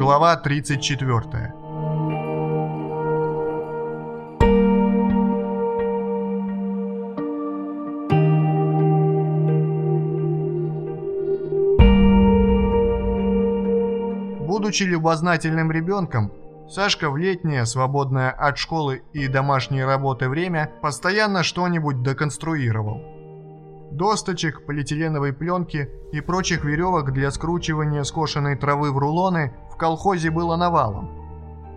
Глава 34. Будучи любознательным ребенком, Сашка в летнее, свободное от школы и домашней работы время, постоянно что-нибудь деконструировал. Досточек, полиэтиленовой пленки и прочих веревок для скручивания скошенной травы в рулоны колхозе было навалом.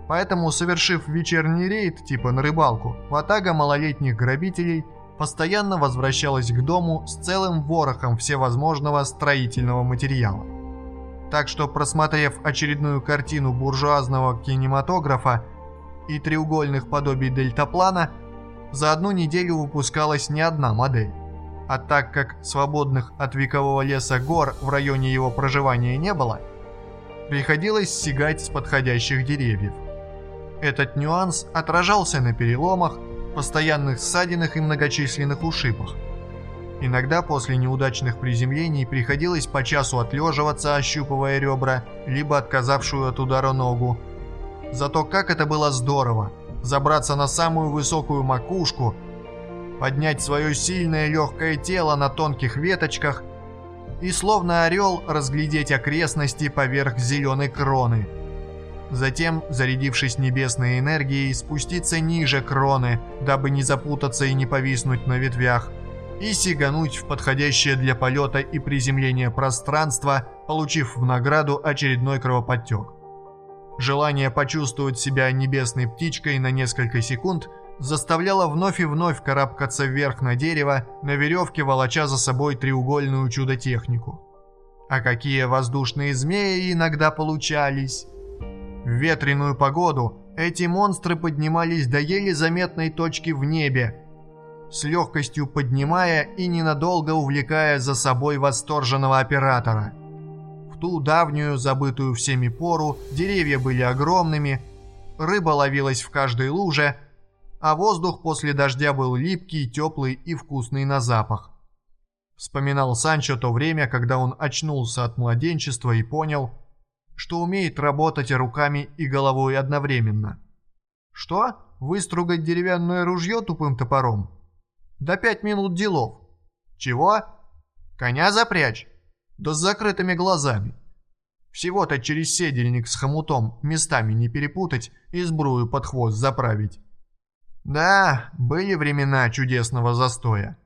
Поэтому, совершив вечерний рейд, типа на рыбалку, ватага малолетних грабителей постоянно возвращалась к дому с целым ворохом всевозможного строительного материала. Так что, просмотрев очередную картину буржуазного кинематографа и треугольных подобий дельтаплана, за одну неделю выпускалась не одна модель. А так как свободных от векового леса гор в районе его проживания не было, приходилось сигать с подходящих деревьев. Этот нюанс отражался на переломах, постоянных ссадинах и многочисленных ушибах. Иногда после неудачных приземлений приходилось по часу отлеживаться, ощупывая ребра, либо отказавшую от удара ногу. Зато как это было здорово! Забраться на самую высокую макушку, поднять свое сильное легкое тело на тонких веточках и словно орел разглядеть окрестности поверх зеленой кроны. Затем, зарядившись небесной энергией, спуститься ниже кроны, дабы не запутаться и не повиснуть на ветвях – и сигануть в подходящее для полета и приземления пространство, получив в награду очередной кровоподтек. Желание почувствовать себя небесной птичкой на несколько секунд заставляло вновь и вновь карабкаться вверх на дерево, на веревке волоча за собой треугольную чудо-технику. А какие воздушные змеи иногда получались! В ветреную погоду эти монстры поднимались до еле заметной точки в небе, с легкостью поднимая и ненадолго увлекая за собой восторженного оператора. В ту давнюю, забытую всеми пору, деревья были огромными, рыба ловилась в каждой луже, а воздух после дождя был липкий, теплый и вкусный на запах. Вспоминал Санчо то время, когда он очнулся от младенчества и понял, что умеет работать руками и головой одновременно. Что? Выстругать деревянное ружье тупым топором? Да пять минут делов. Чего? Коня запрячь? Да с закрытыми глазами. Всего-то через седельник с хомутом местами не перепутать и сбрую под хвост заправить. Да, были времена чудесного застоя.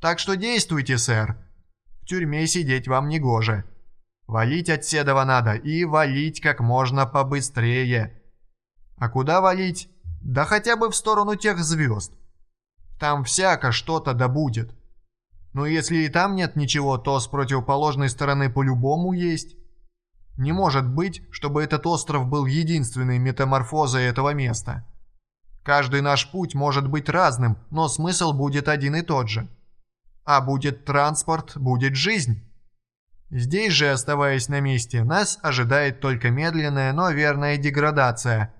Так что действуйте, сэр. В тюрьме сидеть вам не гоже. Валить от Седова надо и валить как можно побыстрее. А куда валить? Да хотя бы в сторону тех звезд. Там всяко что-то да будет. Но если и там нет ничего, то с противоположной стороны по-любому есть. Не может быть, чтобы этот остров был единственной метаморфозой этого места. Каждый наш путь может быть разным, но смысл будет один и тот же. А будет транспорт, будет жизнь. Здесь же, оставаясь на месте, нас ожидает только медленная, но верная деградация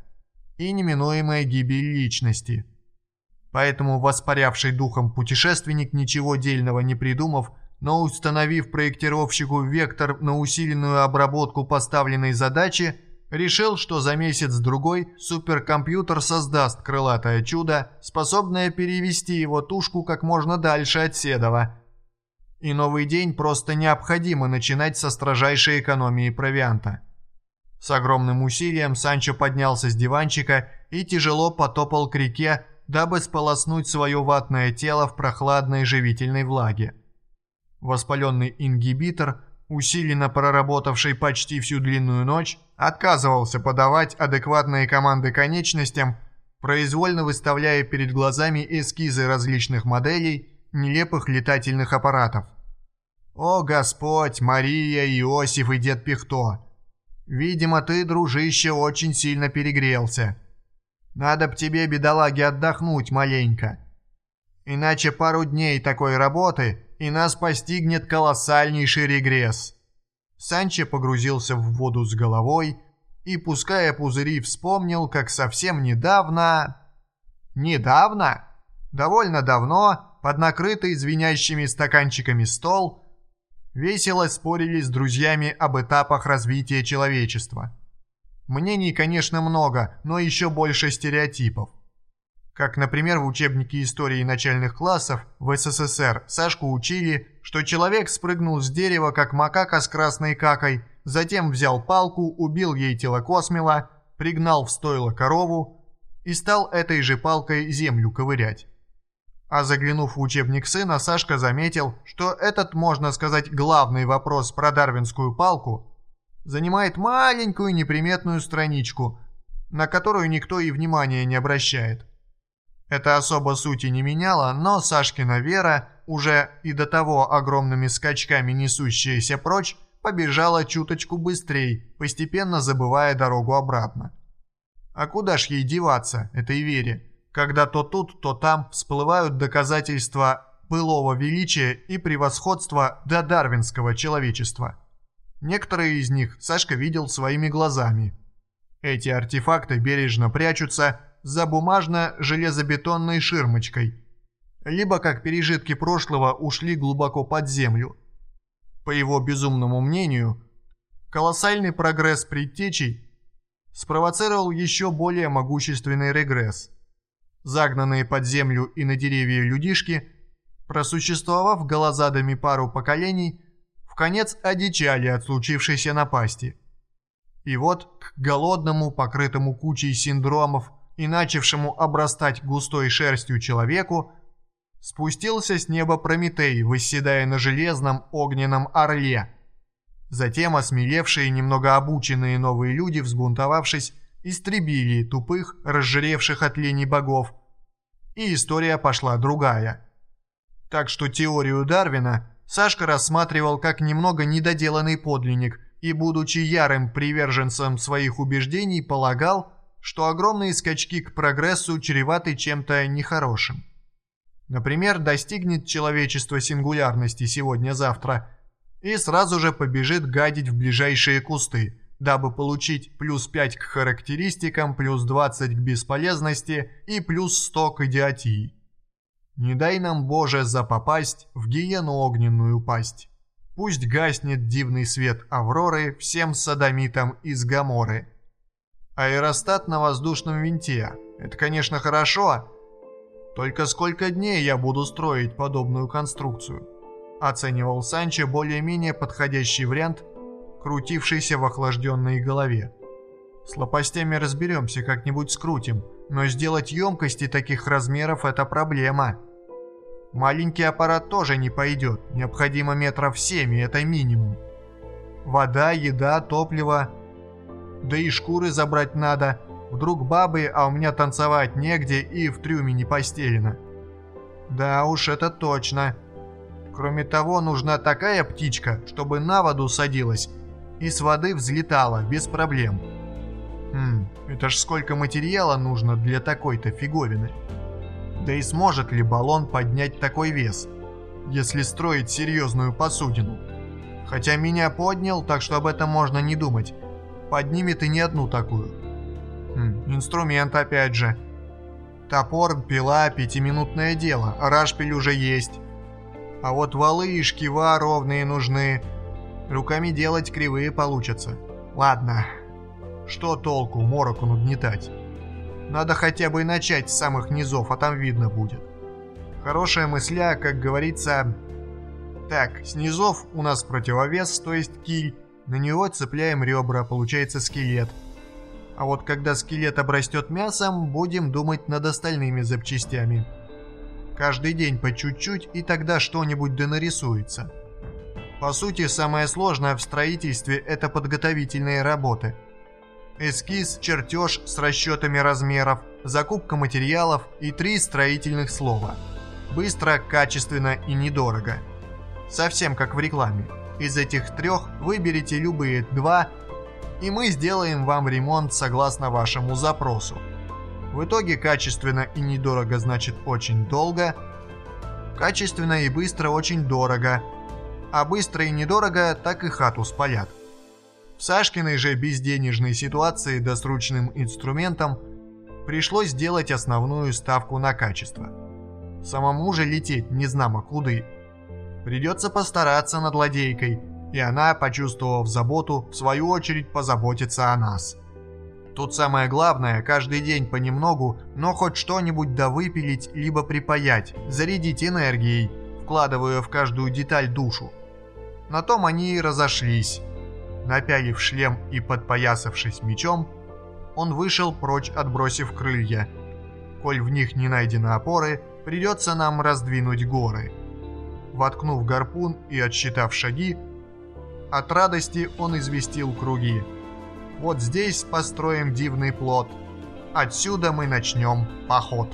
и неминуемая гибель личности – Поэтому воспарявший духом путешественник, ничего дельного не придумав, но установив проектировщику вектор на усиленную обработку поставленной задачи, решил, что за месяц-другой суперкомпьютер создаст крылатое чудо, способное перевести его тушку как можно дальше от Седова. И новый день просто необходимо начинать со строжайшей экономии провианта. С огромным усилием Санчо поднялся с диванчика и тяжело потопал к реке, дабы сполоснуть свое ватное тело в прохладной живительной влаге. Воспаленный ингибитор, усиленно проработавший почти всю длинную ночь, отказывался подавать адекватные команды конечностям, произвольно выставляя перед глазами эскизы различных моделей нелепых летательных аппаратов. «О Господь, Мария, Иосиф и Дед Пихто! Видимо, ты, дружище, очень сильно перегрелся. Надо б тебе, бедолаги, отдохнуть маленько. Иначе пару дней такой работы, и нас постигнет колоссальнейший регресс». Санчо погрузился в воду с головой и, пуская пузыри, вспомнил, как совсем недавно... Недавно? Довольно давно, под накрытый звенящими стаканчиками стол, весело спорили с друзьями об этапах развития человечества. Мнений, конечно, много, но еще больше стереотипов. Как, например, в учебнике истории начальных классов в СССР Сашку учили, что человек спрыгнул с дерева, как макака с красной какой, затем взял палку, убил ей тело космила, пригнал в стойло корову и стал этой же палкой землю ковырять. А заглянув в учебник сына, Сашка заметил, что этот, можно сказать, главный вопрос про дарвинскую палку занимает маленькую неприметную страничку, на которую никто и внимания не обращает. Это особо сути не меняло, но Сашкина вера, уже и до того огромными скачками несущаяся прочь, побежала чуточку быстрее, постепенно забывая дорогу обратно. А куда ж ей деваться, этой вере, когда то тут, то там всплывают доказательства былого величия и превосходства до дарвинского человечества. Некоторые из них Сашка видел своими глазами. Эти артефакты бережно прячутся за бумажно-железобетонной ширмочкой, либо как пережитки прошлого ушли глубоко под землю. По его безумному мнению, колоссальный прогресс предтечей спровоцировал еще более могущественный регресс. Загнанные под землю и на деревья людишки, просуществовав голозадами пару поколений, в конец одичали от случившейся напасти. И вот к голодному, покрытому кучей синдромов – и начавшему обрастать густой шерстью человеку, спустился с неба Прометей, восседая на железном огненном орле. Затем осмелевшие, немного обученные новые люди, взбунтовавшись, истребили тупых, разжиревших от лени богов. И история пошла другая. Так что теорию Дарвина Сашка рассматривал как немного недоделанный подлинник и, будучи ярым приверженцем своих убеждений, полагал, что огромные скачки к прогрессу чреваты чем-то нехорошим. Например, достигнет человечество сингулярности сегодня-завтра и сразу же побежит гадить в ближайшие кусты, дабы получить плюс 5 к характеристикам, плюс 20 к бесполезности и плюс 100 к идиотии. Не дай нам, Боже, запопасть в гиену огненную пасть. Пусть гаснет дивный свет Авроры всем садомитам из Гаморы – Аэростат на воздушном винте. Это, конечно, хорошо. Только сколько дней я буду строить подобную конструкцию? Оценивал Санчо более-менее подходящий вариант, крутившийся в охлажденной голове. С лопастями разберемся, как-нибудь скрутим, но сделать емкости таких размеров – это проблема. Маленький аппарат тоже не пойдет, необходимо метров семь, и это минимум. Вода, еда, топливо – да и шкуры забрать надо. Вдруг бабы, а у меня танцевать негде и в трюме не постелено. Да уж, это точно. Кроме того, нужна такая птичка, чтобы на воду садилась и с воды взлетала без проблем. Хм, это ж сколько материала нужно для такой-то фиговины. Да и сможет ли баллон поднять такой вес, если строить серьезную посудину? Хотя меня поднял, так что об этом можно не думать поднимет и не одну такую. Хм, инструмент опять же. Топор, пила, пятиминутное дело, рашпиль уже есть. А вот валы и шкива ровные нужны. Руками делать кривые получатся. Ладно. Что толку мороку нагнетать? Надо хотя бы начать с самых низов, а там видно будет. Хорошая мысля, как говорится... Так, с низов у нас противовес, то есть киль, на него цепляем ребра, получается скелет. А вот когда скелет обрастет мясом, будем думать над остальными запчастями. Каждый день по чуть-чуть, и тогда что-нибудь да нарисуется. По сути, самое сложное в строительстве – это подготовительные работы. Эскиз, чертеж с расчетами размеров, закупка материалов и три строительных слова. Быстро, качественно и недорого. Совсем как в рекламе. Из этих трех выберите любые два, и мы сделаем вам ремонт согласно вашему запросу. В итоге качественно и недорого значит очень долго, качественно и быстро очень дорого, а быстро и недорого так и хату спалят. В Сашкиной же безденежной ситуации досрочным инструментом пришлось сделать основную ставку на качество. Самому же лететь не знамо куды – Придется постараться над ладейкой, и она, почувствовав заботу, в свою очередь позаботится о нас. Тут самое главное, каждый день понемногу, но хоть что-нибудь довыпилить, либо припаять, зарядить энергией, вкладывая в каждую деталь душу. На том они и разошлись. Напялив шлем и подпоясавшись мечом, он вышел прочь, отбросив крылья. Коль в них не найдены опоры, придется нам раздвинуть горы. Воткнув гарпун и отсчитав шаги, от радости он известил круги. Вот здесь построим дивный плод. Отсюда мы начнем поход.